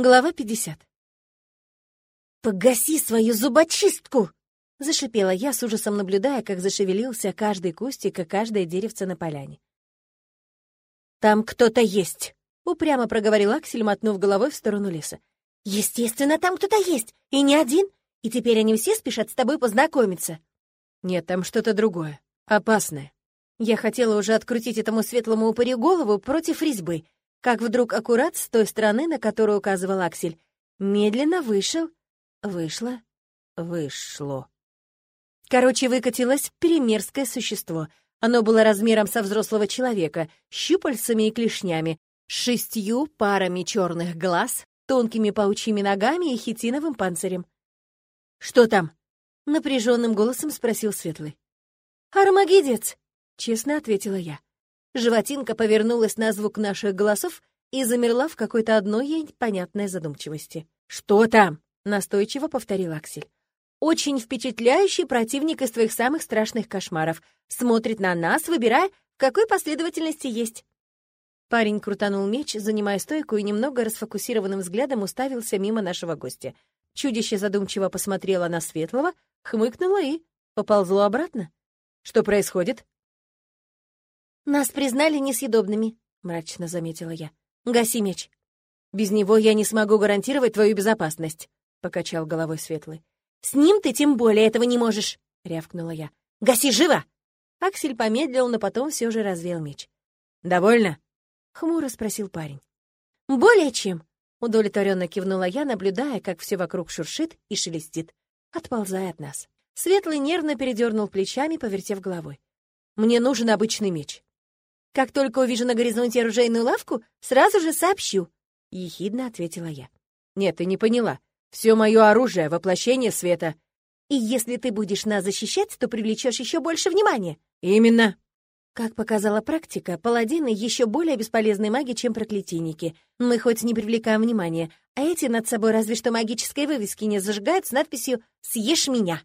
Глава 50. «Погаси свою зубочистку!» — зашипела я, с ужасом наблюдая, как зашевелился каждый кустик и каждое деревце на поляне. «Там кто-то есть!» — упрямо проговорил Аксель, мотнув головой в сторону леса. «Естественно, там кто-то есть, и не один, и теперь они все спешат с тобой познакомиться». «Нет, там что-то другое, опасное». Я хотела уже открутить этому светлому упырю голову против резьбы, как вдруг аккурат с той стороны, на которую указывал Аксель, медленно вышел, вышло, вышло. Короче, выкатилось перемерзкое существо. Оно было размером со взрослого человека, щупальцами и клешнями, шестью парами черных глаз, тонкими паучьими ногами и хитиновым панцирем. «Что там?» — напряженным голосом спросил Светлый. «Армагедец!» — честно ответила я. Животинка повернулась на звук наших голосов и замерла в какой-то одной ей понятной задумчивости. «Что там?» — настойчиво повторил Аксель. Очень впечатляющий противник из твоих самых страшных кошмаров. Смотрит на нас, выбирая, в какой последовательности есть. Парень крутанул меч, занимая стойку, и немного расфокусированным взглядом уставился мимо нашего гостя. Чудище задумчиво посмотрело на Светлого, хмыкнуло и поползло обратно. «Что происходит?» «Нас признали несъедобными», — мрачно заметила я. «Гаси меч». «Без него я не смогу гарантировать твою безопасность», — покачал головой Светлый. «С ним ты тем более этого не можешь!» — рявкнула я. «Гаси живо!» Аксель помедлил, но потом все же развел меч. «Довольно?» — хмуро спросил парень. «Более чем!» — удовлетворенно кивнула я, наблюдая, как все вокруг шуршит и шелестит, отползая от нас. Светлый нервно передернул плечами, повертев головой. «Мне нужен обычный меч». «Как только увижу на горизонте оружейную лавку, сразу же сообщу», — ехидно ответила я. «Нет, ты не поняла. Все мое оружие — воплощение света. И если ты будешь нас защищать, то привлечешь еще больше внимания. Именно. Как показала практика, паладины еще более бесполезные маги, чем проклятийники. Мы хоть не привлекаем внимания, а эти над собой разве что магической вывески не зажигают с надписью «Съешь меня».